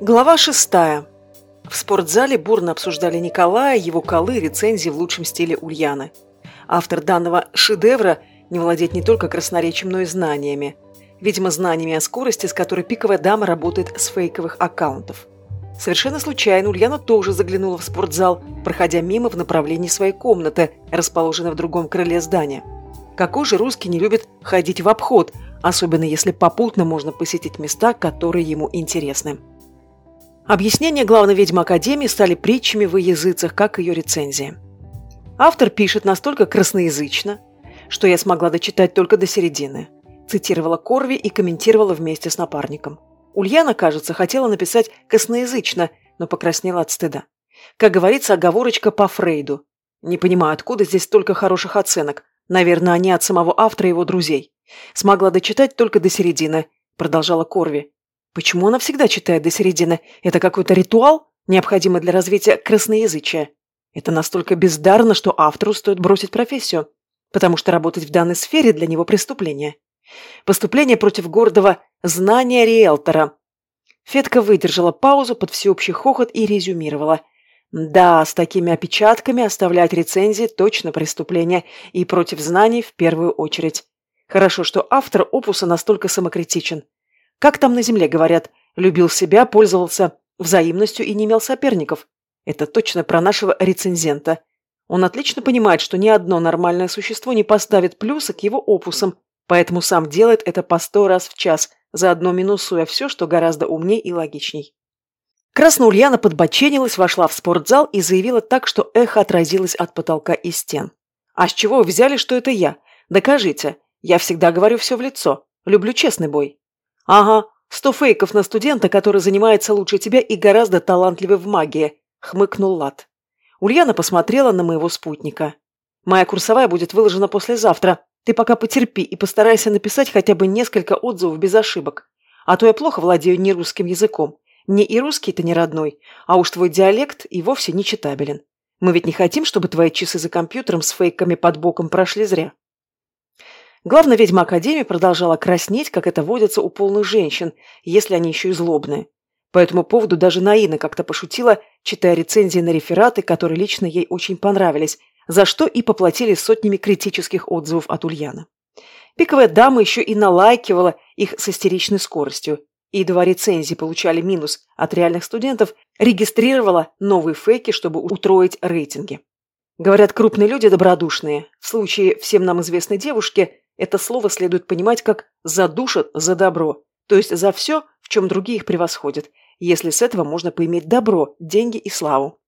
Глава шестая. В спортзале бурно обсуждали Николая, его колы, рецензии в лучшем стиле Ульяны. Автор данного шедевра не владеет не только красноречием, но и знаниями. Видимо, знаниями о скорости, с которой пиковая дама работает с фейковых аккаунтов. Совершенно случайно Ульяна тоже заглянула в спортзал, проходя мимо в направлении своей комнаты, расположенной в другом крыле здания. Какой же русский не любит ходить в обход, особенно если попутно можно посетить места, которые ему интересны. Объяснения главной ведьмы Академии стали притчами в языцах, как ее рецензии. Автор пишет настолько красноязычно, что я смогла дочитать только до середины. Цитировала Корви и комментировала вместе с напарником. Ульяна, кажется, хотела написать косноязычно, но покраснела от стыда. Как говорится, оговорочка по Фрейду. Не понимаю, откуда здесь столько хороших оценок. Наверное, они от самого автора и его друзей. Смогла дочитать только до середины, продолжала Корви. Почему она всегда читает до середины? Это какой-то ритуал, необходимый для развития красноязычия? Это настолько бездарно, что автору стоит бросить профессию, потому что работать в данной сфере для него преступление. Поступление против гордого знания риэлтора. Фетка выдержала паузу под всеобщий хохот и резюмировала. Да, с такими опечатками оставлять рецензии точно преступление, и против знаний в первую очередь. Хорошо, что автор опуса настолько самокритичен. Как там на земле говорят, любил себя, пользовался взаимностью и не имел соперников. Это точно про нашего рецензента. Он отлично понимает, что ни одно нормальное существо не поставит плюса к его опусам, поэтому сам делает это по сто раз в час, заодно минусуя все, что гораздо умнее и логичней. Красноульяна подбоченилась, вошла в спортзал и заявила так, что эхо отразилось от потолка и стен. «А с чего вы взяли, что это я? Докажите. Я всегда говорю все в лицо. Люблю честный бой». «Ага, сто фейков на студента, который занимается лучше тебя и гораздо талантливее в магии», — хмыкнул Лад. Ульяна посмотрела на моего спутника. «Моя курсовая будет выложена послезавтра. Ты пока потерпи и постарайся написать хотя бы несколько отзывов без ошибок. А то я плохо владею нерусским языком. Мне и русский-то не родной, а уж твой диалект и вовсе не читабелен. Мы ведь не хотим, чтобы твои часы за компьютером с фейками под боком прошли зря». Главная ведьма Академии продолжала краснеть, как это водится у полных женщин, если они еще и злобные. По этому поводу даже Наина как-то пошутила, читая рецензии на рефераты, которые лично ей очень понравились, за что и поплатили сотнями критических отзывов от Ульяна. Пиковая дама еще и налайкивала их с истеричной скоростью. И два рецензии получали минус от реальных студентов, регистрировала новые фейки, чтобы утроить рейтинги. Говорят, крупные люди добродушные. В случае всем нам известной девушки это слово следует понимать как «задушат за добро», то есть за все, в чем другие их превосходят, если с этого можно поиметь добро, деньги и славу.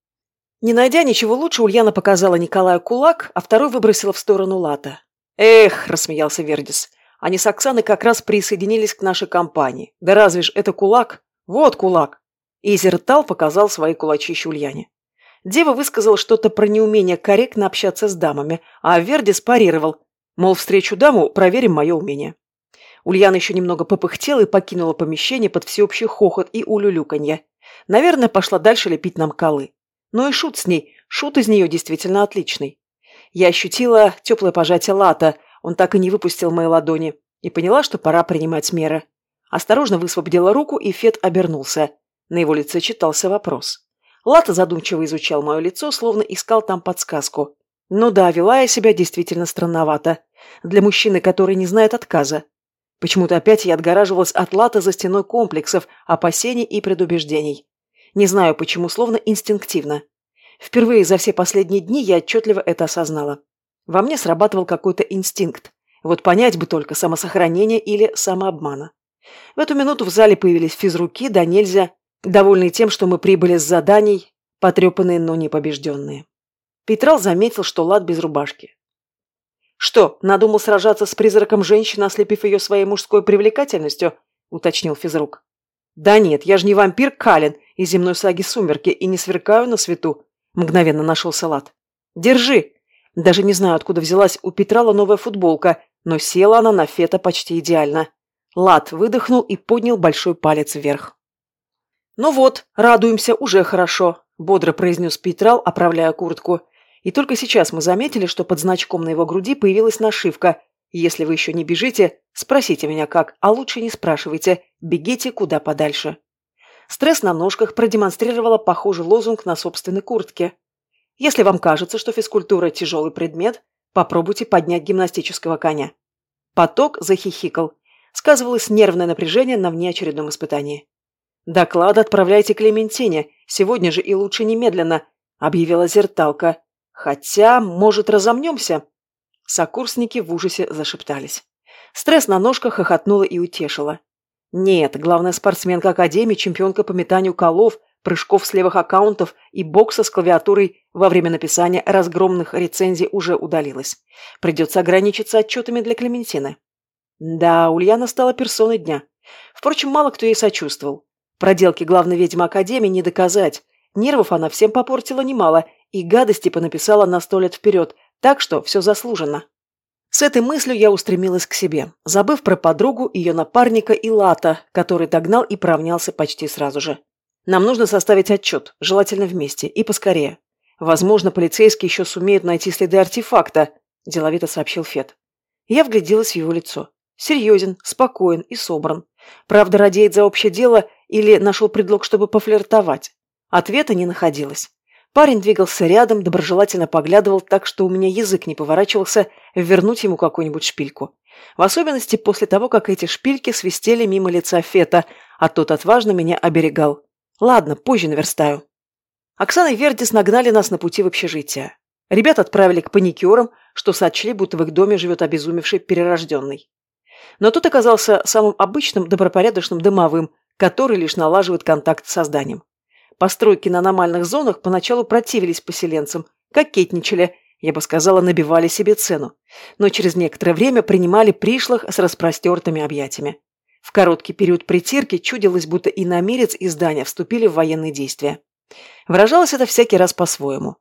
Не найдя ничего лучше, Ульяна показала Николаю кулак, а второй выбросила в сторону Лата. «Эх», – рассмеялся Вердис, – «они с Оксаной как раз присоединились к нашей компании. Да разве ж это кулак? Вот кулак!» И Зертал показал свои кулачища Ульяне. Дева высказала что-то про неумение корректно общаться с дамами, а Вердис парировал – Мол, встречу даму, проверим мое умение. Ульяна еще немного попыхтела и покинула помещение под всеобщий хохот и улюлюканье. Наверное, пошла дальше лепить нам колы. Ну и шут с ней, шут из нее действительно отличный. Я ощутила теплое пожатие лата, он так и не выпустил мои ладони, и поняла, что пора принимать меры. Осторожно высвободила руку, и Фет обернулся. На его лице читался вопрос. Лата задумчиво изучал мое лицо, словно искал там подсказку. Ну да, вела я себя действительно странновато. Для мужчины, который не знает отказа. Почему-то опять я отгораживалась от лата за стеной комплексов, опасений и предубеждений. Не знаю почему, словно инстинктивно. Впервые за все последние дни я отчетливо это осознала. Во мне срабатывал какой-то инстинкт. Вот понять бы только, самосохранение или самообмана. В эту минуту в зале появились физруки, да нельзя, довольные тем, что мы прибыли с заданий, потрепанные, но не побежденные. Петрал заметил, что Лад без рубашки. «Что, надумал сражаться с призраком женщины, ослепив ее своей мужской привлекательностью?» – уточнил физрук. «Да нет, я же не вампир Калин из земной саги «Сумерки» и не сверкаю на свету», – мгновенно нашелся Лад. «Держи!» Даже не знаю, откуда взялась у Петрала новая футболка, но села она на фета почти идеально. Лад выдохнул и поднял большой палец вверх. «Ну вот, радуемся, уже хорошо», – бодро произнес Петрал, оправляя куртку. И только сейчас мы заметили, что под значком на его груди появилась нашивка «Если вы еще не бежите, спросите меня как, а лучше не спрашивайте, бегите куда подальше». Стресс на ножках продемонстрировала похожий лозунг на собственной куртке. Если вам кажется, что физкультура – тяжелый предмет, попробуйте поднять гимнастического коня. Поток захихикал. Сказывалось нервное напряжение на внеочередном испытании. «Доклад отправляйте Клементине, сегодня же и лучше немедленно», – объявила зерталка. «Хотя, может, разомнемся?» Сокурсники в ужасе зашептались. Стресс на ножках хохотнула и утешила. Нет, главная спортсменка Академии, чемпионка по метанию колов, прыжков с левых аккаунтов и бокса с клавиатурой во время написания разгромных рецензий уже удалилась. Придется ограничиться отчетами для Клементины. Да, Ульяна стала персоной дня. Впрочем, мало кто ей сочувствовал. Проделки главной ведьмы Академии не доказать. Нервов она всем попортила немало и гадости понаписала на сто лет вперед, так что все заслуженно. С этой мыслью я устремилась к себе, забыв про подругу, ее напарника и Лата, который догнал и поравнялся почти сразу же. Нам нужно составить отчет, желательно вместе, и поскорее. Возможно, полицейские еще сумеют найти следы артефакта, деловито сообщил Фет. Я вгляделась в его лицо. Серьезен, спокоен и собран. Правда, радеет за общее дело или нашел предлог, чтобы пофлиртовать. Ответа не находилось. Парень двигался рядом, доброжелательно поглядывал так, что у меня язык не поворачивался вернуть ему какую-нибудь шпильку. В особенности после того, как эти шпильки свистели мимо лица Фета, а тот отважно меня оберегал. Ладно, позже наверстаю. Оксана и Вердис нагнали нас на пути в общежитие. Ребят отправили к паникерам, что сочли, будто в их доме живет обезумевший перерожденный. Но тот оказался самым обычным добропорядочным дымовым, который лишь налаживает контакт с созданием. Постройки на аномальных зонах поначалу противились поселенцам, кокетничали, я бы сказала, набивали себе цену, но через некоторое время принимали пришлых с распростертыми объятиями. В короткий период притирки чудилось, будто и намерец, и здания вступили в военные действия. Выражалось это всякий раз по-своему.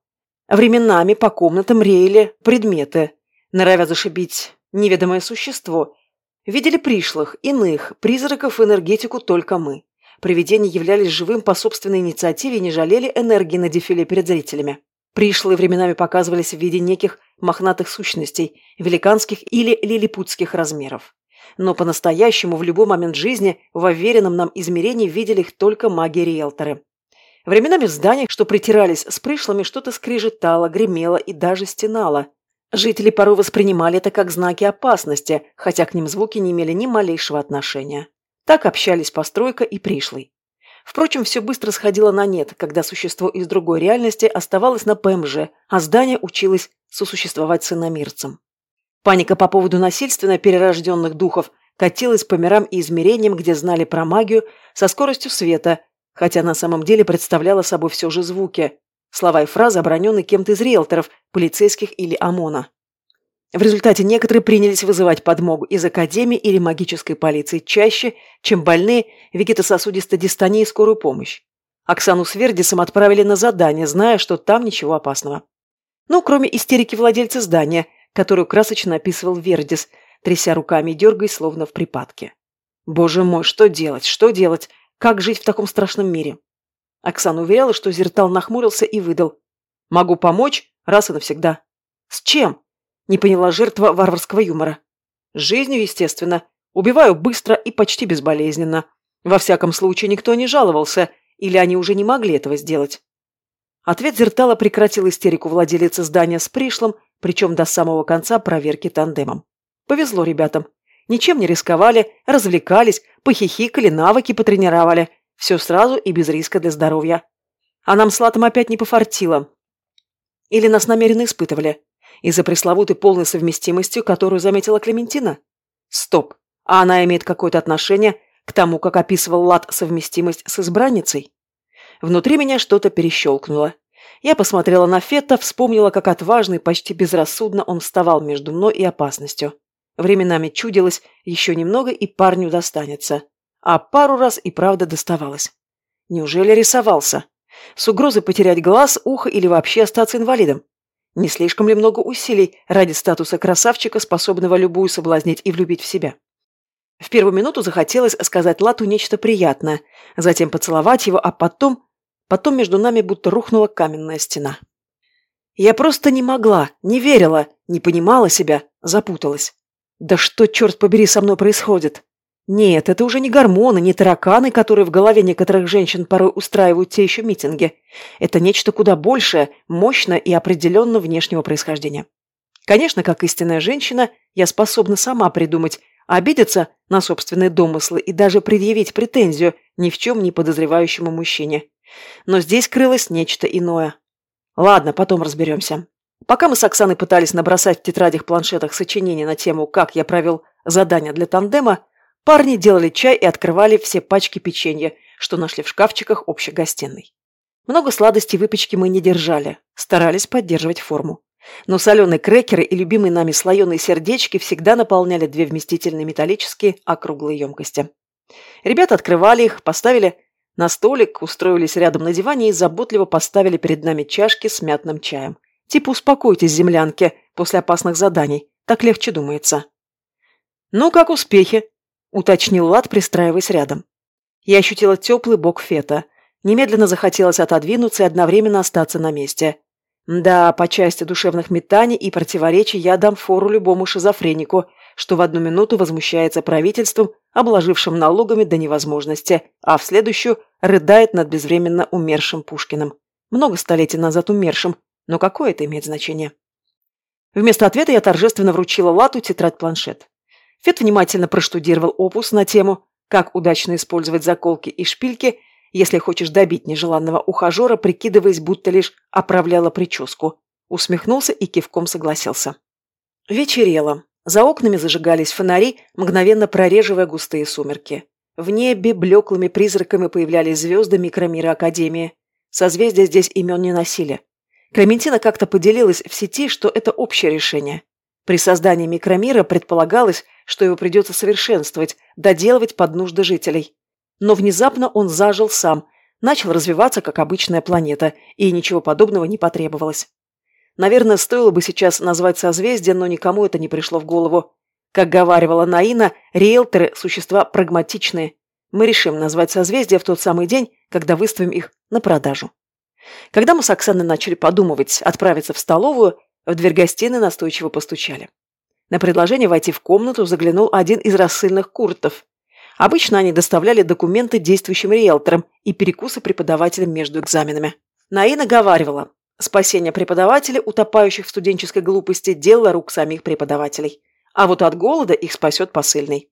Временами по комнатам реяли предметы, норовя зашибить неведомое существо. Видели пришлых, иных, призраков энергетику только мы. Привидения являлись живым по собственной инициативе и не жалели энергии на дефиле перед зрителями. Пришлые временами показывались в виде неких мохнатых сущностей, великанских или лилипутских размеров. Но по-настоящему в любой момент жизни в уверенном нам измерении видели их только маги-риэлторы. Временами в зданиях, что притирались с пришлыми, что-то скрежетало, гремело и даже стенало. Жители порой воспринимали это как знаки опасности, хотя к ним звуки не имели ни малейшего отношения. Так общались постройка и пришлый. Впрочем, все быстро сходило на нет, когда существо из другой реальности оставалось на ПМЖ, а здание училось сосуществовать с иномирцем. Паника по поводу насильственно перерожденных духов катилась по мирам и измерениям, где знали про магию, со скоростью света, хотя на самом деле представляла собой все же звуки. Слова и фразы, оброненные кем-то из риэлторов, полицейских или ОМОНа. В результате некоторые принялись вызывать подмогу из академии или магической полиции чаще, чем больные вегетососудистой дистонии и скорую помощь. Оксану с Вердисом отправили на задание, зная, что там ничего опасного. Ну, кроме истерики владельца здания, которую красочно описывал Вердис, тряся руками и дергаясь, словно в припадке. Боже мой, что делать, что делать? Как жить в таком страшном мире? Оксана уверяла, что Зертал нахмурился и выдал. Могу помочь раз и навсегда. С чем? Не поняла жертва варварского юмора. Жизнью, естественно. Убиваю быстро и почти безболезненно. Во всяком случае, никто не жаловался, или они уже не могли этого сделать. Ответ Зертала прекратил истерику владелицы здания с пришлым, причем до самого конца проверки тандемом. Повезло ребятам. Ничем не рисковали, развлекались, похихикали, навыки потренировали. Все сразу и без риска для здоровья. А нам с Латом опять не пофартило. Или нас намеренно испытывали. Из-за пресловутой полной совместимости, которую заметила Клементина? Стоп. А она имеет какое-то отношение к тому, как описывал Лад совместимость с избранницей? Внутри меня что-то перещелкнуло. Я посмотрела на Фетта, вспомнила, как отважно и почти безрассудно он вставал между мной и опасностью. Временами чудилось, еще немного и парню достанется. А пару раз и правда доставалось. Неужели рисовался? С угрозой потерять глаз, ухо или вообще остаться инвалидом? Не слишком ли много усилий ради статуса красавчика, способного любую соблазнить и влюбить в себя? В первую минуту захотелось сказать Лату нечто приятное, затем поцеловать его, а потом... Потом между нами будто рухнула каменная стена. Я просто не могла, не верила, не понимала себя, запуталась. Да что, черт побери, со мной происходит? Нет, это уже не гормоны, не тараканы, которые в голове некоторых женщин порой устраивают те еще митинги. Это нечто куда большее, мощное и определенно внешнего происхождения. Конечно, как истинная женщина, я способна сама придумать, обидеться на собственные домыслы и даже предъявить претензию ни в чем не подозревающему мужчине. Но здесь крылось нечто иное. Ладно, потом разберемся. Пока мы с Оксаной пытались набросать в тетрадях-планшетах сочинения на тему «Как я провел задание для тандема», Парни делали чай и открывали все пачки печенья, что нашли в шкафчиках общей гостиной. Много сладостей выпечки мы не держали, старались поддерживать форму. Но соленые крекеры и любимые нами слоеные сердечки всегда наполняли две вместительные металлические округлые емкости. Ребята открывали их, поставили на столик, устроились рядом на диване и заботливо поставили перед нами чашки с мятным чаем. Типа успокойтесь, землянки, после опасных заданий. Так легче думается. «Ну, как успехи?» Уточнил Лад, пристраиваясь рядом. Я ощутила теплый бок Фета. Немедленно захотелось отодвинуться и одновременно остаться на месте. Да, по части душевных метаний и противоречий я дам фору любому шизофренику, что в одну минуту возмущается правительством, обложившим налогами до невозможности, а в следующую рыдает над безвременно умершим Пушкиным. Много столетий назад умершим, но какое это имеет значение? Вместо ответа я торжественно вручила Лату тетрадь-планшет. Фет внимательно проштудировал опус на тему «Как удачно использовать заколки и шпильки, если хочешь добить нежеланного ухажера, прикидываясь, будто лишь оправляла прическу». Усмехнулся и кивком согласился. Вечерело. За окнами зажигались фонари, мгновенно прореживая густые сумерки. В небе блеклыми призраками появлялись звезды микромира Академии. Созвездия здесь имен не носили. Клементина как-то поделилась в сети, что это общее решение. При создании микромира предполагалось, что его придется совершенствовать, доделывать под нужды жителей. Но внезапно он зажил сам, начал развиваться как обычная планета, и ничего подобного не потребовалось. Наверное, стоило бы сейчас назвать созвездие, но никому это не пришло в голову. Как говаривала Наина, риэлторы – существа прагматичные. Мы решим назвать созвездие в тот самый день, когда выставим их на продажу. Когда мы с Оксаной начали подумывать отправиться в столовую, в дверь гостиной настойчиво постучали. На предложение войти в комнату заглянул один из рассыльных куртов. Обычно они доставляли документы действующим риэлторам и перекусы преподавателям между экзаменами. Наина говаривала, спасение преподавателей, утопающих в студенческой глупости, дело рук самих преподавателей. А вот от голода их спасет посыльный.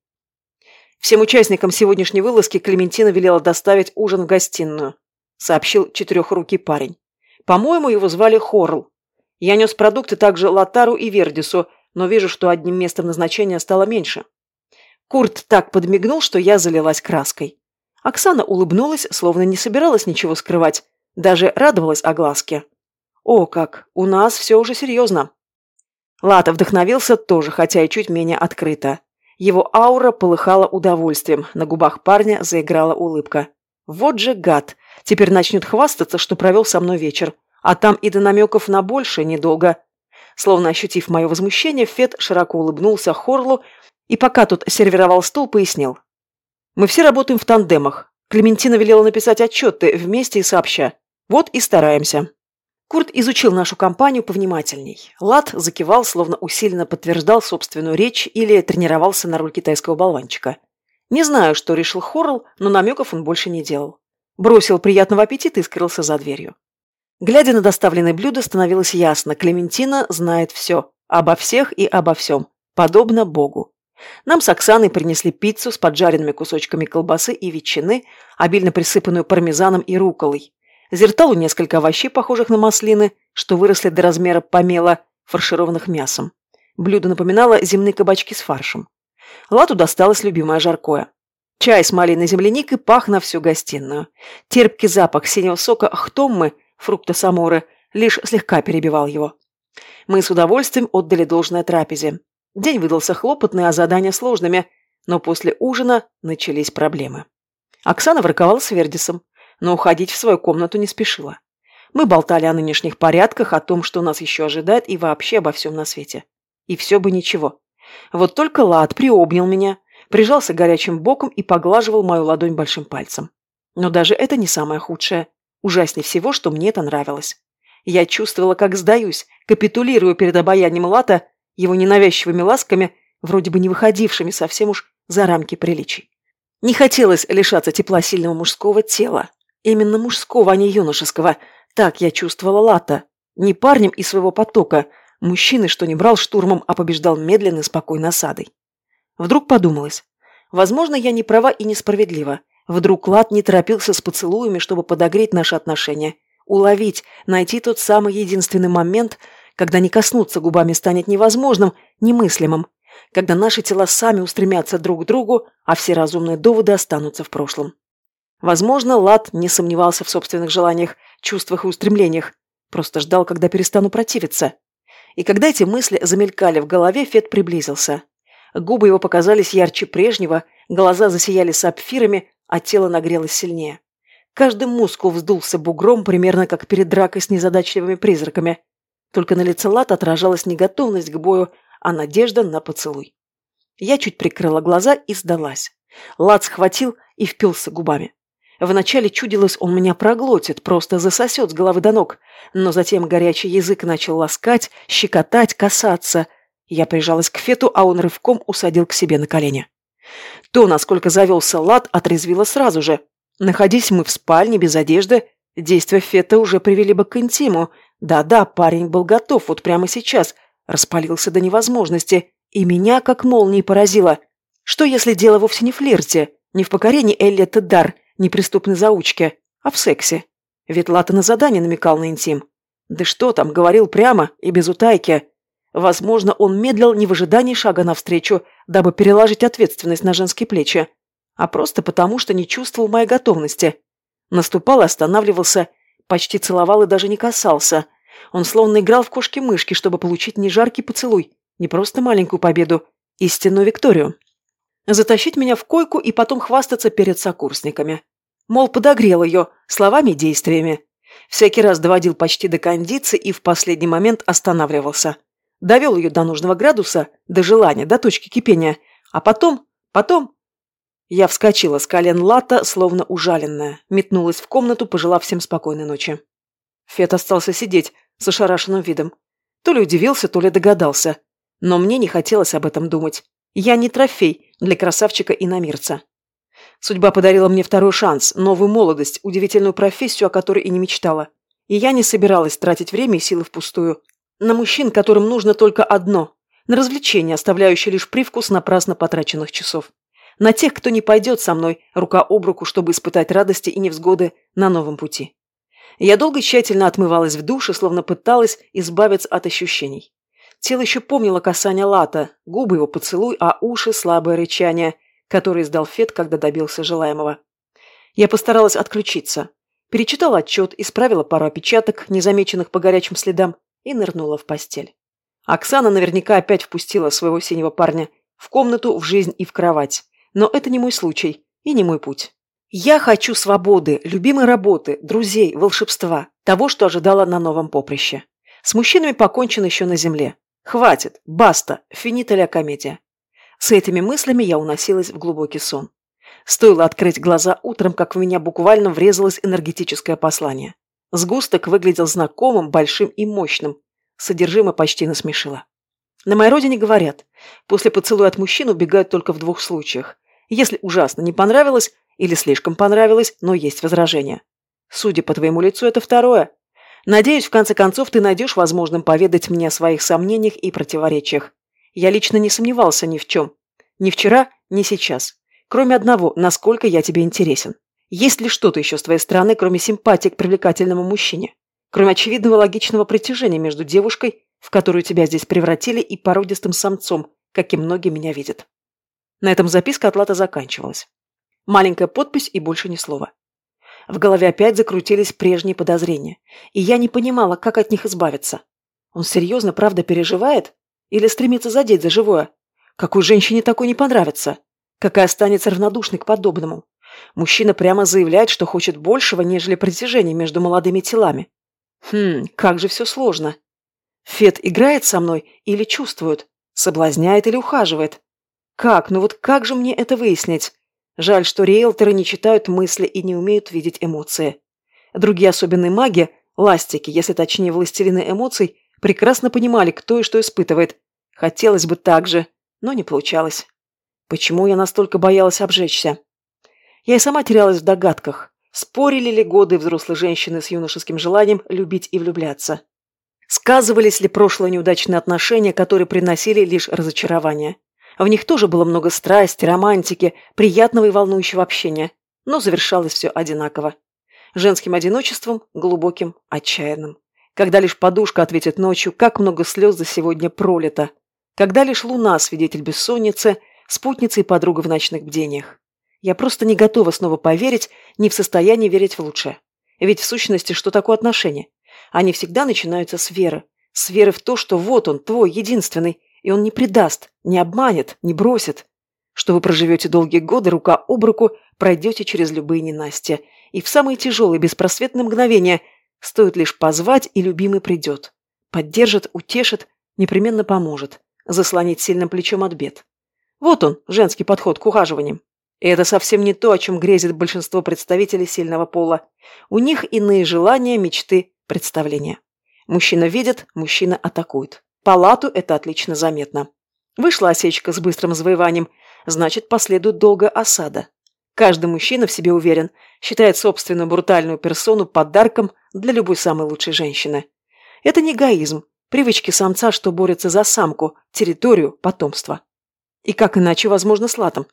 Всем участникам сегодняшней вылазки Клементина велела доставить ужин в гостиную, сообщил четырехрукий парень. По-моему, его звали Хорл. Я нес продукты также Латару и Вердису, но вижу, что одним местом назначения стало меньше. Курт так подмигнул, что я залилась краской. Оксана улыбнулась, словно не собиралась ничего скрывать, даже радовалась огласке. «О, как! У нас все уже серьезно!» Лата вдохновился тоже, хотя и чуть менее открыто. Его аура полыхала удовольствием, на губах парня заиграла улыбка. «Вот же гад! Теперь начнет хвастаться, что провел со мной вечер. А там и до намеков на большее недолго. Словно ощутив мое возмущение, Фет широко улыбнулся Хорлу и пока тут сервировал стул, пояснил. «Мы все работаем в тандемах. Клементина велела написать отчеты вместе и сообща. Вот и стараемся». Курт изучил нашу компанию повнимательней. Лад закивал, словно усиленно подтверждал собственную речь или тренировался на роль китайского болванчика. Не знаю, что решил Хорл, но намеков он больше не делал. Бросил приятного аппетита и скрылся за дверью. Глядя на доставленное блюдо, становилось ясно, Клементина знает все. Обо всех и обо всем. Подобно Богу. Нам с Оксаной принесли пиццу с поджаренными кусочками колбасы и ветчины, обильно присыпанную пармезаном и руколой. Зерталу несколько овощей, похожих на маслины, что выросли до размера помела, фаршированных мясом. Блюдо напоминало земные кабачки с фаршем. Лату досталось любимое жаркое. Чай с малиной земляникой пах на всю гостиную. Терпкий запах синего сока ахтоммы фрукта самуры, лишь слегка перебивал его. Мы с удовольствием отдали должное трапезе. День выдался хлопотный, а задания сложными, но после ужина начались проблемы. Оксана ворковала с Вердисом, но уходить в свою комнату не спешила. Мы болтали о нынешних порядках, о том, что нас еще ожидает, и вообще обо всем на свете. И все бы ничего. Вот только Лад приобнял меня, прижался горячим боком и поглаживал мою ладонь большим пальцем. Но даже это не самое худшее. Ужаснее всего, что мне это нравилось. Я чувствовала, как сдаюсь, капитулирую перед обаянием Лата, его ненавязчивыми ласками, вроде бы не выходившими совсем уж за рамки приличий. Не хотелось лишаться тепла сильного мужского тела. Именно мужского, а не юношеского. Так я чувствовала Лата. Не парнем из своего потока. Мужчины, что не брал штурмом, а побеждал медленно и спокойной осадой. Вдруг подумалось. Возможно, я не права и несправедлива. Вдруг Лат не торопился с поцелуями, чтобы подогреть наши отношения. Уловить, найти тот самый единственный момент, когда не коснуться губами станет невозможным, немыслимым когда наши тела сами устремятся друг к другу, а все разумные доводы останутся в прошлом. Возможно, Лад не сомневался в собственных желаниях, чувствах и устремлениях, просто ждал, когда перестану противиться. И когда эти мысли замелькали в голове, Фет приблизился. Губы его показались ярче прежнего, глаза засияли сапфирами, а тело нагрелось сильнее. Каждый мускул вздулся бугром, примерно как перед дракой с незадачливыми призраками. Только на лице Лат отражалась неготовность к бою, а надежда на поцелуй. Я чуть прикрыла глаза и сдалась. Лад схватил и впился губами. Вначале чудилось, он меня проглотит, просто засосет с головы до ног, но затем горячий язык начал ласкать, щекотать, касаться. Я прижалась к Фету, а он рывком усадил к себе на колени. То, насколько завелся Лад, отрезвило сразу же. Находись мы в спальне без одежды, действия Фета уже привели бы к интиму. Да-да, парень был готов вот прямо сейчас, Распалился до невозможности, и меня как молнией поразило. Что если дело вовсе не в флирте, не в покорении Элли Дар, неприступной заучке, а в сексе? Ведь Лата на задание намекал на интим. Да что там, говорил прямо и без утайки. Возможно, он медлил не в ожидании шага навстречу, дабы переложить ответственность на женские плечи, а просто потому, что не чувствовал моей готовности. Наступал и останавливался, почти целовал и даже не касался, он словно играл в кошки-мышки, чтобы получить не жаркий поцелуй, не просто маленькую победу, истинную Викторию. Затащить меня в койку и потом хвастаться перед сокурсниками. Мол, подогрел ее словами и действиями. Всякий раз доводил почти до кондиции и в последний момент останавливался. Довел ее до нужного градуса, до желания, до точки кипения. А потом, потом... Я вскочила с колен лата, словно ужаленная, метнулась в комнату, пожелав всем спокойной ночи. Фет остался сидеть, с ошарашенным видом. То ли удивился, то ли догадался. Но мне не хотелось об этом думать. Я не трофей для красавчика и намирца. Судьба подарила мне второй шанс, новую молодость, удивительную профессию, о которой и не мечтала. И я не собиралась тратить время и силы впустую. На мужчин, которым нужно только одно. На развлечения, оставляющие лишь привкус напрасно потраченных часов. На тех, кто не пойдет со мной рука об руку, чтобы испытать радости и невзгоды на новом пути. Я долго тщательно отмывалась в душе, словно пыталась избавиться от ощущений. Тело еще помнило касание лата, губы его поцелуй, а уши слабое рычание, которое издал Фет, когда добился желаемого. Я постаралась отключиться. Перечитала отчет, исправила пару опечаток, незамеченных по горячим следам, и нырнула в постель. Оксана наверняка опять впустила своего синего парня в комнату, в жизнь и в кровать. Но это не мой случай и не мой путь. Я хочу свободы, любимой работы, друзей, волшебства, того, что ожидала на новом поприще. С мужчинами покончено еще на земле. Хватит, баста, финита ля комедия. С этими мыслями я уносилась в глубокий сон. Стоило открыть глаза утром, как в меня буквально врезалось энергетическое послание. Сгусток выглядел знакомым, большим и мощным. Содержимое почти насмешило. На моей родине говорят, после поцелуя от мужчин убегают только в двух случаях. Если ужасно не понравилось, или слишком понравилось, но есть возражения. Судя по твоему лицу, это второе. Надеюсь, в конце концов, ты найдешь возможным поведать мне о своих сомнениях и противоречиях. Я лично не сомневался ни в чем. Ни вчера, ни сейчас. Кроме одного, насколько я тебе интересен. Есть ли что-то еще с твоей стороны, кроме симпатии к привлекательному мужчине? Кроме очевидного логичного притяжения между девушкой, в которую тебя здесь превратили, и породистым самцом, каким многие меня видят. На этом записка от Лата заканчивалась. Маленькая подпись и больше ни слова. В голове опять закрутились прежние подозрения, и я не понимала, как от них избавиться. Он серьезно, правда, переживает? Или стремится задеть за живое? Какой женщине такой не понравится? Какая останется равнодушной к подобному? Мужчина прямо заявляет, что хочет большего, нежели притяжения между молодыми телами. Хм, как же все сложно. Фет играет со мной или чувствует? Соблазняет или ухаживает? Как? Ну вот как же мне это выяснить? Жаль, что риэлторы не читают мысли и не умеют видеть эмоции. Другие особенные маги, ластики, если точнее властелины эмоций, прекрасно понимали, кто и что испытывает. Хотелось бы так же, но не получалось. Почему я настолько боялась обжечься? Я и сама терялась в догадках. Спорили ли годы взрослой женщины с юношеским желанием любить и влюбляться? Сказывались ли прошлые неудачные отношения, которые приносили лишь разочарование? В них тоже было много страсти, романтики, приятного и волнующего общения, но завершалось все одинаково. Женским одиночеством, глубоким, отчаянным. Когда лишь подушка ответит ночью, как много слез за сегодня пролито. Когда лишь луна, свидетель бессонницы, спутница и подруга в ночных бдениях. Я просто не готова снова поверить, не в состоянии верить в лучшее. Ведь в сущности, что такое отношения? Они всегда начинаются с веры. С веры в то, что вот он, твой, единственный, и он не предаст, не обманет, не бросит. Что вы проживете долгие годы рука об руку, пройдете через любые ненастья. И в самые тяжелые беспросветные мгновения стоит лишь позвать, и любимый придет. Поддержит, утешит, непременно поможет. Заслонит сильным плечом от бед. Вот он, женский подход к ухаживаниям. И это совсем не то, о чем грезит большинство представителей сильного пола. У них иные желания, мечты, представления. Мужчина видит, мужчина атакует. Палату это отлично заметно. Вышла осечка с быстрым завоеванием, значит, последует долгая осада. Каждый мужчина в себе уверен, считает собственную брутальную персону подарком для любой самой лучшей женщины. Это не эгоизм, привычки самца, что борется за самку, территорию, потомство. И как иначе возможно с Латом?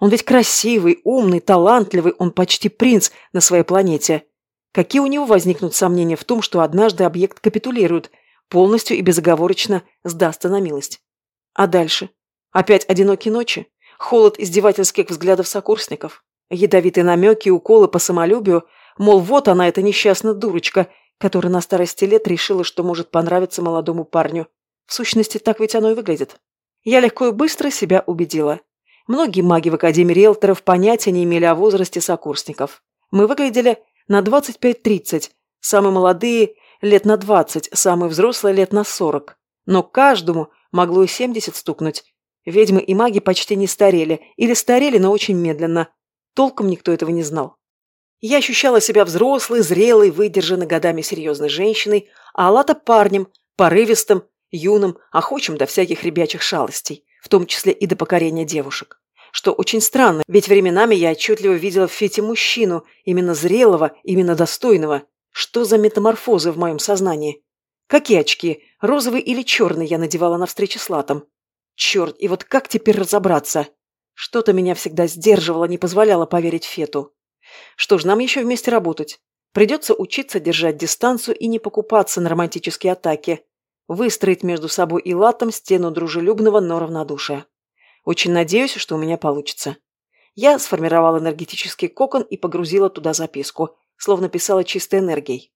Он ведь красивый, умный, талантливый, он почти принц на своей планете. Какие у него возникнут сомнения в том, что однажды объект капитулирует, полностью и безоговорочно сдастся на милость? А дальше? Опять одинокие ночи? Холод издевательских взглядов сокурсников? Ядовитые намеки и уколы по самолюбию? Мол, вот она, эта несчастная дурочка, которая на старости лет решила, что может понравиться молодому парню. В сущности, так ведь оно и выглядит. Я легко и быстро себя убедила. Многие маги в Академии риэлторов понятия не имели о возрасте сокурсников. Мы выглядели на 25-30, самые молодые – лет на 20, самые взрослые – лет на 40. Но каждому могло и 70 стукнуть. Ведьмы и маги почти не старели, или старели, но очень медленно. Толком никто этого не знал. Я ощущала себя взрослой, зрелой, выдержанной годами серьезной женщиной, а Алата парнем, порывистым, юным, охочим до всяких ребячих шалостей в том числе и до покорения девушек. Что очень странно, ведь временами я отчетливо видела в Фете мужчину, именно зрелого, именно достойного. Что за метаморфозы в моем сознании? Какие очки, розовый или черный, я надевала на встрече с Латом? Черт, и вот как теперь разобраться? Что-то меня всегда сдерживало, не позволяло поверить Фету. Что ж, нам еще вместе работать. Придется учиться держать дистанцию и не покупаться на романтические атаки выстроить между собой и латом стену дружелюбного, но равнодушия. Очень надеюсь, что у меня получится. Я сформировала энергетический кокон и погрузила туда записку, словно писала чистой энергией.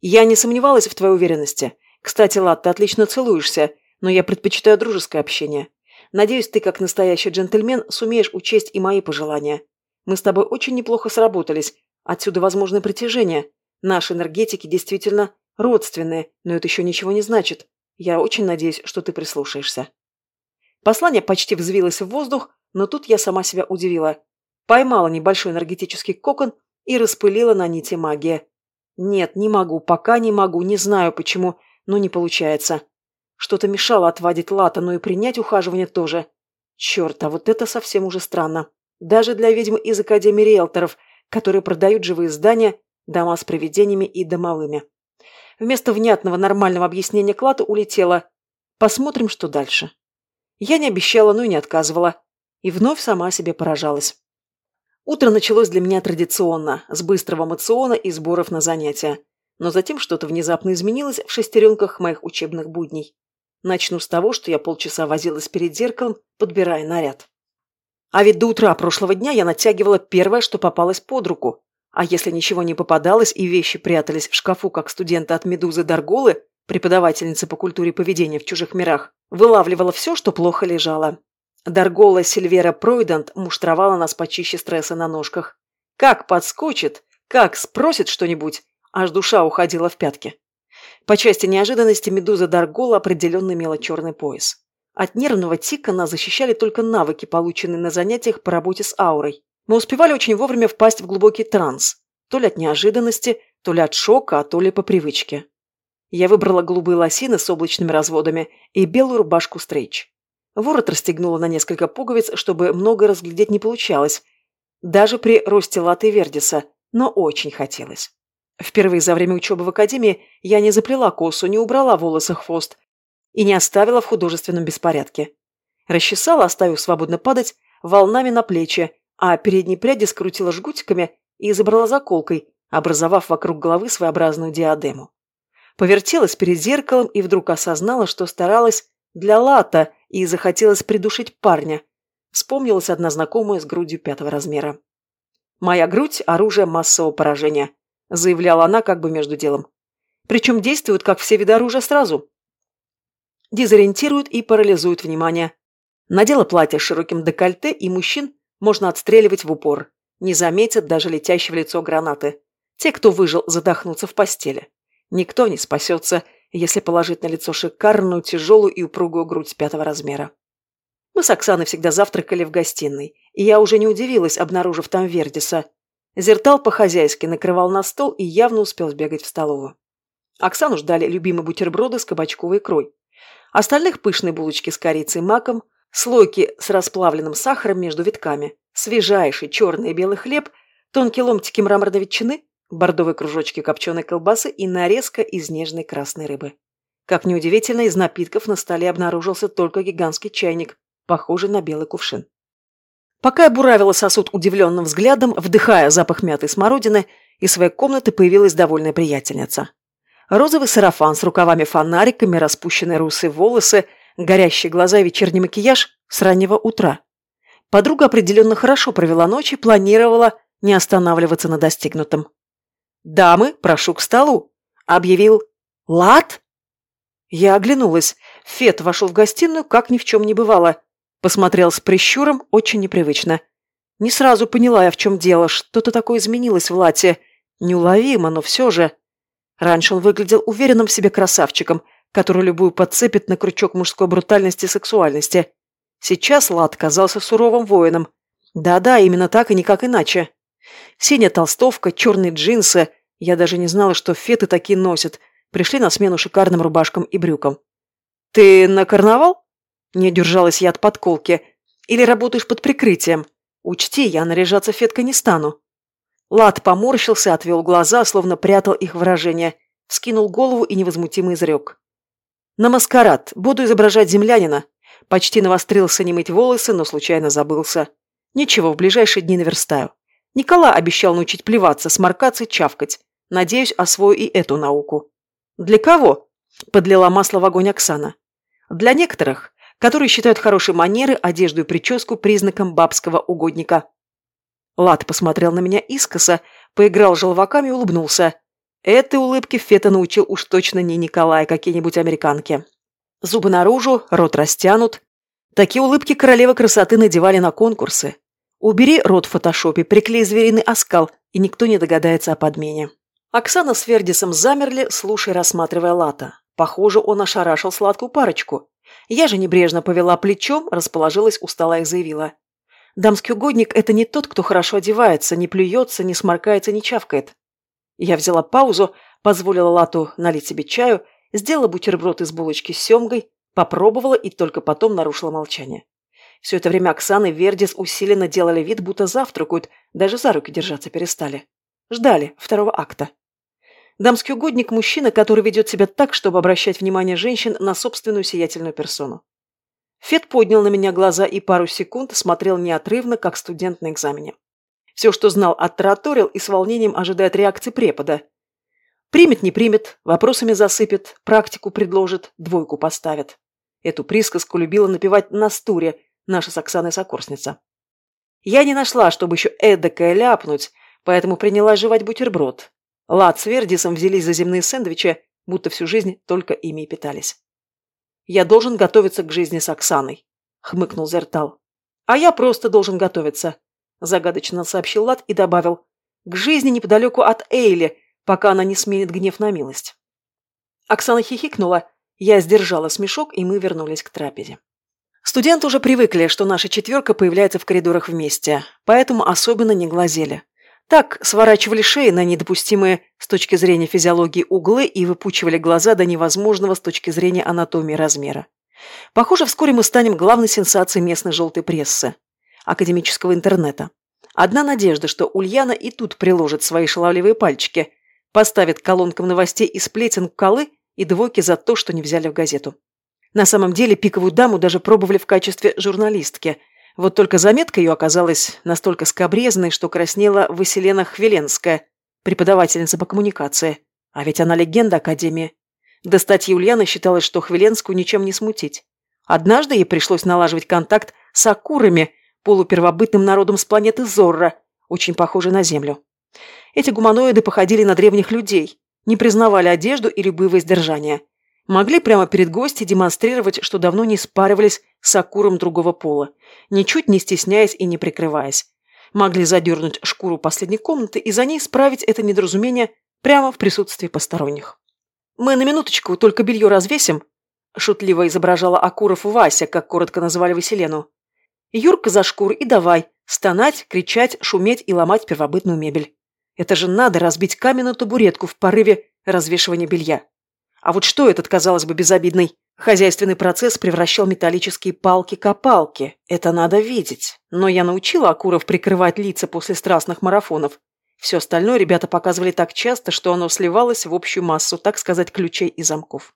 Я не сомневалась в твоей уверенности. Кстати, Лат, ты отлично целуешься, но я предпочитаю дружеское общение. Надеюсь, ты, как настоящий джентльмен, сумеешь учесть и мои пожелания. Мы с тобой очень неплохо сработались. Отсюда возможно притяжение. Наши энергетики действительно Родственные, но это еще ничего не значит. Я очень надеюсь, что ты прислушаешься. Послание почти взвилось в воздух, но тут я сама себя удивила. Поймала небольшой энергетический кокон и распылила на нити магия. Нет, не могу, пока не могу, не знаю почему, но не получается. Что-то мешало отводить лата, но и принять ухаживание тоже. Черт, а вот это совсем уже странно. Даже для ведьм из Академии риэлторов, которые продают живые здания, дома с привидениями и домовыми. Вместо внятного нормального объяснения клада улетела. Посмотрим, что дальше. Я не обещала, но и не отказывала. И вновь сама себе поражалась. Утро началось для меня традиционно, с быстрого мациона и сборов на занятия. Но затем что-то внезапно изменилось в шестеренках моих учебных будней. Начну с того, что я полчаса возилась перед зеркалом, подбирая наряд. А ведь до утра прошлого дня я натягивала первое, что попалось под руку. А если ничего не попадалось и вещи прятались в шкафу, как студенты от Медузы Дарголы, преподавательницы по культуре поведения в чужих мирах, вылавливала все, что плохо лежало. Даргола Сильвера Пройдант муштровала нас почище стресса на ножках. Как подскочит, как спросит что-нибудь, аж душа уходила в пятки. По части неожиданности Медуза Даргола определенно имела черный пояс. От нервного тика нас защищали только навыки, полученные на занятиях по работе с аурой. Мы успевали очень вовремя впасть в глубокий транс, то ли от неожиданности, то ли от шока, а то ли по привычке. Я выбрала голубые лосины с облачными разводами и белую рубашку стрейч. Ворот расстегнула на несколько пуговиц, чтобы много разглядеть не получалось. Даже при росте латы Вердиса, но очень хотелось. Впервые за время учебы в академии я не заплела косу, не убрала волосы хвост и не оставила в художественном беспорядке. Расчесала, оставив свободно падать, волнами на плечи, а передние пряди скрутила жгутиками и забрала заколкой, образовав вокруг головы своеобразную диадему. Повертелась перед зеркалом и вдруг осознала, что старалась для лата и захотелось придушить парня. Вспомнилась одна знакомая с грудью пятого размера. «Моя грудь – оружие массового поражения», – заявляла она как бы между делом. Причем действуют, как все виды оружия, сразу. Дезориентируют и парализуют внимание. Надела платье с широким декольте, и мужчин можно отстреливать в упор. Не заметят даже летящие в лицо гранаты. Те, кто выжил, задохнутся в постели. Никто не спасется, если положить на лицо шикарную, тяжелую и упругую грудь пятого размера. Мы с Оксаной всегда завтракали в гостиной, и я уже не удивилась, обнаружив там Вердиса. Зертал по-хозяйски накрывал на стол и явно успел сбегать в столовую. Оксану ждали любимые бутерброды с кабачковой икрой. Остальных пышные булочки с корицей и маком, слойки с расплавленным сахаром между витками, свежайший черный и белый хлеб, тонкие ломтики мраморной ветчины, бордовые кружочки копченой колбасы и нарезка из нежной красной рыбы. Как неудивительно, из напитков на столе обнаружился только гигантский чайник, похожий на белый кувшин. Пока я буравила сосуд удивленным взглядом, вдыхая запах мятой смородины, из своей комнаты появилась довольная приятельница. Розовый сарафан с рукавами-фонариками, распущенные русые волосы, горящие глаза и вечерний макияж с раннего утра. Подруга определенно хорошо провела ночь и планировала не останавливаться на достигнутом. «Дамы, прошу к столу», — объявил Лад. Я оглянулась. Фет вошел в гостиную, как ни в чем не бывало. Посмотрел с прищуром, очень непривычно. Не сразу поняла я, в чем дело. Что-то такое изменилось в Лате. Неуловимо, но все же. Раньше он выглядел уверенным в себе красавчиком, который любую подцепит на крючок мужской брутальности и сексуальности. Сейчас Лад казался суровым воином. Да-да, именно так и никак иначе. Синяя толстовка, черные джинсы. Я даже не знала, что феты такие носят. Пришли на смену шикарным рубашкам и брюкам. «Ты на карнавал?» Не держалась я от подколки. «Или работаешь под прикрытием? Учти, я наряжаться феткой не стану». Лад поморщился, отвел глаза, словно прятал их выражение, скинул голову и невозмутимо изрек. «На маскарад. Буду изображать землянина». Почти навострился не мыть волосы, но случайно забылся. «Ничего, в ближайшие дни наверстаю. Никола обещал научить плеваться, сморкаться и чавкать. Надеюсь, освою и эту науку». «Для кого?» – подлила масло в огонь Оксана. «Для некоторых, которые считают хорошие манеры, одежду и прическу признаком бабского угодника». Лад посмотрел на меня искоса, поиграл желваками и улыбнулся. Этой улыбке Фета научил уж точно не Николай, какие-нибудь американки. Зубы наружу, рот растянут. Такие улыбки королевы красоты надевали на конкурсы. Убери рот в фотошопе, приклей звериный оскал, и никто не догадается о подмене. Оксана с Вердисом замерли, слушая, рассматривая Лата. Похоже, он ошарашил сладкую парочку. Я же небрежно повела плечом, расположилась у стола и заявила. Дамский угодник – это не тот, кто хорошо одевается, не плюется, не сморкается, не чавкает. Я взяла паузу, позволила Лату налить себе чаю, сделала бутерброд из булочки с семгой, попробовала и только потом нарушила молчание. Все это время Оксана и Вердис усиленно делали вид, будто завтракают, даже за руки держаться перестали. Ждали второго акта. Дамский угодник – мужчина, который ведет себя так, чтобы обращать внимание женщин на собственную сиятельную персону. Фет поднял на меня глаза и пару секунд смотрел неотрывно, как студент на экзамене. Все, что знал, оттараторил и с волнением ожидает реакции препода. Примет, не примет, вопросами засыпет, практику предложит, двойку поставит. Эту присказку любила напевать на стуре наша с Оксаной сокурсница. Я не нашла, чтобы еще эдакое ляпнуть, поэтому приняла жевать бутерброд. Лад с Вердисом взялись за земные сэндвичи, будто всю жизнь только ими и питались. Я должен готовиться к жизни с Оксаной», — хмыкнул Зертал. «А я просто должен готовиться», — загадочно сообщил Лад и добавил. «К жизни неподалеку от Эйли, пока она не сменит гнев на милость». Оксана хихикнула, я сдержала смешок, и мы вернулись к трапезе. Студенты уже привыкли, что наша четверка появляется в коридорах вместе, поэтому особенно не глазели. Так сворачивали шеи на недопустимые с точки зрения физиологии углы и выпучивали глаза до невозможного с точки зрения анатомии размера. Похоже, вскоре мы станем главной сенсацией местной желтой прессы, академического интернета. Одна надежда, что Ульяна и тут приложит свои шаловливые пальчики, поставит колонкам новостей и сплетен колы и двойки за то, что не взяли в газету. На самом деле пиковую даму даже пробовали в качестве журналистки. Вот только заметка ее оказалась настолько скобрезной, что краснела Василена Хвеленская, преподавательница по коммуникации. А ведь она легенда Академии. До статьи Ульяны считалось, что Хвеленскую ничем не смутить. Однажды ей пришлось налаживать контакт с акурами, полупервобытным народом с планеты Зорро, очень похожей на Землю. Эти гуманоиды походили на древних людей, не признавали одежду и любые воздержания. Могли прямо перед гостей демонстрировать, что давно не спаривались с акуром другого пола, ничуть не стесняясь и не прикрываясь. Могли задернуть шкуру последней комнаты и за ней справить это недоразумение прямо в присутствии посторонних. «Мы на минуточку только белье развесим», – шутливо изображала Акуров Вася, как коротко называли Василену. «Юрка за шкуру и давай, стонать, кричать, шуметь и ломать первобытную мебель. Это же надо разбить каменную табуретку в порыве развешивания белья. А вот что этот, казалось бы, безобидный хозяйственный процесс превращал металлические палки-копалки? Это надо видеть. Но я научила Акуров прикрывать лица после страстных марафонов. Все остальное ребята показывали так часто, что оно сливалось в общую массу, так сказать, ключей и замков.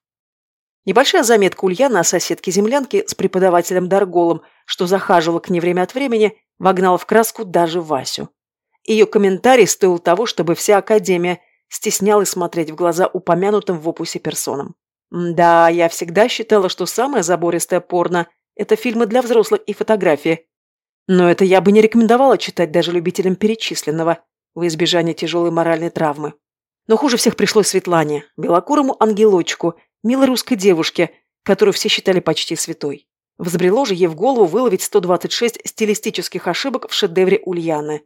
Небольшая заметка Ульяна о соседке-землянке с преподавателем Дарголом, что захаживала к ней время от времени, вогнала в краску даже Васю. Ее комментарий стоил того, чтобы вся Академия – стеснялась смотреть в глаза упомянутым в опусе персонам. Да, я всегда считала, что самое забористое порно – это фильмы для взрослых и фотографии. Но это я бы не рекомендовала читать даже любителям перечисленного, во избежание тяжелой моральной травмы. Но хуже всех пришлось Светлане, белокурому ангелочку, милой русской девушке, которую все считали почти святой. Взбрело же ей в голову выловить 126 стилистических ошибок в шедевре Ульяны.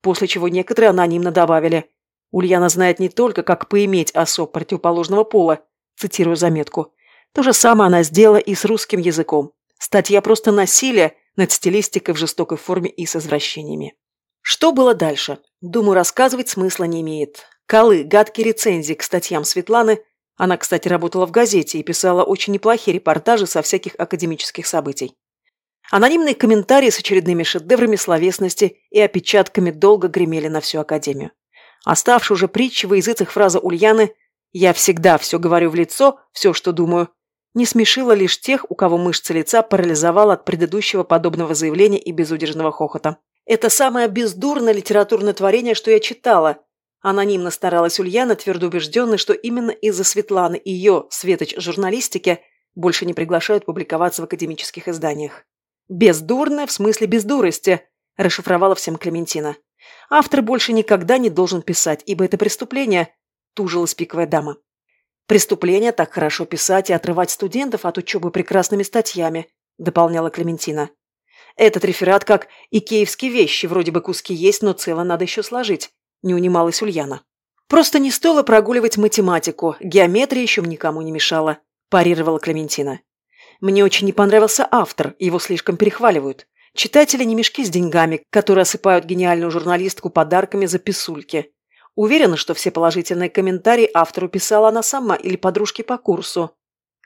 После чего некоторые анонимно добавили – Ульяна знает не только, как поиметь особ противоположного пола, цитирую заметку. То же самое она сделала и с русским языком. Статья просто насилие над стилистикой в жестокой форме и с извращениями. Что было дальше? Думаю, рассказывать смысла не имеет. Колы, гадкие рецензии к статьям Светланы. Она, кстати, работала в газете и писала очень неплохие репортажи со всяких академических событий. Анонимные комментарии с очередными шедеврами словесности и опечатками долго гремели на всю Академию. Оставшая уже притчей во языцах фраза Ульяны «Я всегда все говорю в лицо, все, что думаю», не смешила лишь тех, у кого мышцы лица парализовала от предыдущего подобного заявления и безудержного хохота. «Это самое бездурное литературное творение, что я читала», Анонимно старалась Ульяна, твердо убежденная, что именно из-за Светланы и ее, светоч журналистики, больше не приглашают публиковаться в академических изданиях. «Бездурная в смысле бездурости», – расшифровала всем Клементина. Автор больше никогда не должен писать, ибо это преступление, тужилась пиковая дама. Преступление так хорошо писать и отрывать студентов от учебы прекрасными статьями, дополняла Клементина. Этот реферат как и киевские вещи, вроде бы куски есть, но цело надо еще сложить, не унималась Ульяна. Просто не стоило прогуливать математику, геометрия еще никому не мешала, парировала Клементина. Мне очень не понравился автор, его слишком перехваливают. Читатели не мешки с деньгами, которые осыпают гениальную журналистку подарками за писульки. Уверена, что все положительные комментарии автору писала она сама или подружки по курсу.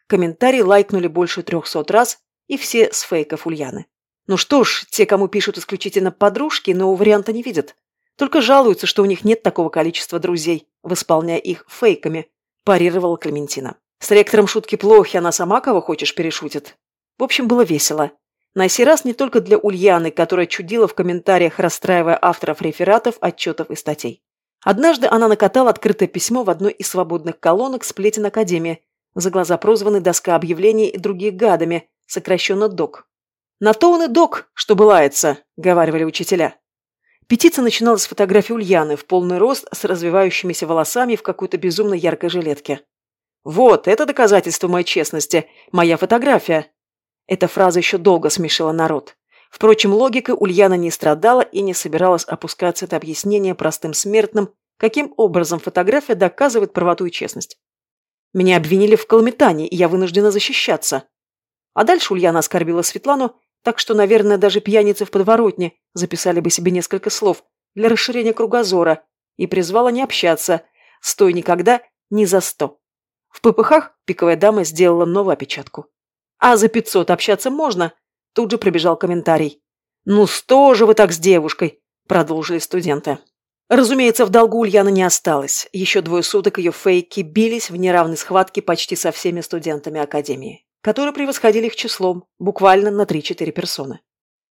Комментарии лайкнули больше трехсот раз, и все с фейков Ульяны. Ну что ж, те, кому пишут исключительно подружки, нового варианта не видят. Только жалуются, что у них нет такого количества друзей, восполняя их фейками, парировала Клементина. С ректором шутки плохи, она сама кого хочешь перешутит. В общем, было весело. На сей раз не только для Ульяны, которая чудила в комментариях, расстраивая авторов рефератов, отчетов и статей. Однажды она накатала открытое письмо в одной из свободных колонок сплетен Академии, за глаза прозваны доска объявлений и другие гадами, сокращенно ДОК. «На то он и ДОК, что былается», – говаривали учителя. Петиция начиналась с фотографии Ульяны в полный рост с развивающимися волосами в какой-то безумно яркой жилетке. «Вот, это доказательство моей честности, моя фотография», эта фраза еще долго смешила народ. Впрочем, логикой Ульяна не страдала и не собиралась опускаться это объяснение простым смертным, каким образом фотография доказывает правоту и честность. Меня обвинили в калметании, и я вынуждена защищаться. А дальше Ульяна оскорбила Светлану, так что, наверное, даже пьяницы в подворотне записали бы себе несколько слов для расширения кругозора и призвала не общаться, стой никогда, ни за сто. В ППХ пиковая дама сделала новую опечатку. А за пятьсот общаться можно? Тут же прибежал комментарий. «Ну что же вы так с девушкой?» – продолжили студенты. Разумеется, в долгу Ульяна не осталась. Еще двое суток ее фейки бились в неравной схватке почти со всеми студентами Академии, которые превосходили их числом, буквально на 3-4 персоны.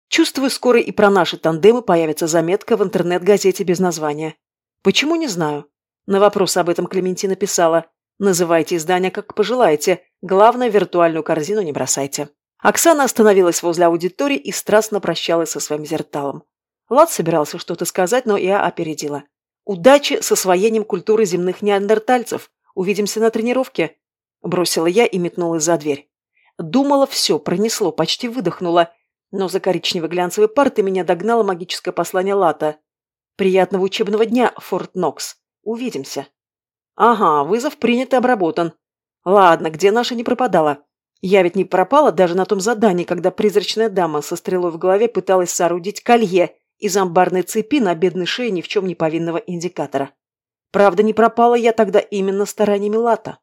Чувствую, скоро и про наши тандемы появится заметка в интернет-газете без названия. Почему, не знаю. На вопрос об этом Клементина писала «Называйте издание, как пожелаете, главное, виртуальную корзину не бросайте». Оксана остановилась возле аудитории и страстно прощалась со своим зерталом. Влад собирался что-то сказать, но я опередила. «Удачи с освоением культуры земных неандертальцев. Увидимся на тренировке», – бросила я и метнулась за дверь. Думала, все, пронесло, почти выдохнула, но за коричневой глянцевой партой меня догнало магическое послание Лата. «Приятного учебного дня, Форт Нокс. Увидимся». «Ага, вызов принят и обработан. Ладно, где наша не пропадала?» Я ведь не пропала даже на том задании, когда призрачная дама со стрелой в голове пыталась соорудить колье из амбарной цепи на бедной шее ни в чем не повинного индикатора. Правда, не пропала я тогда именно стараниями Лата.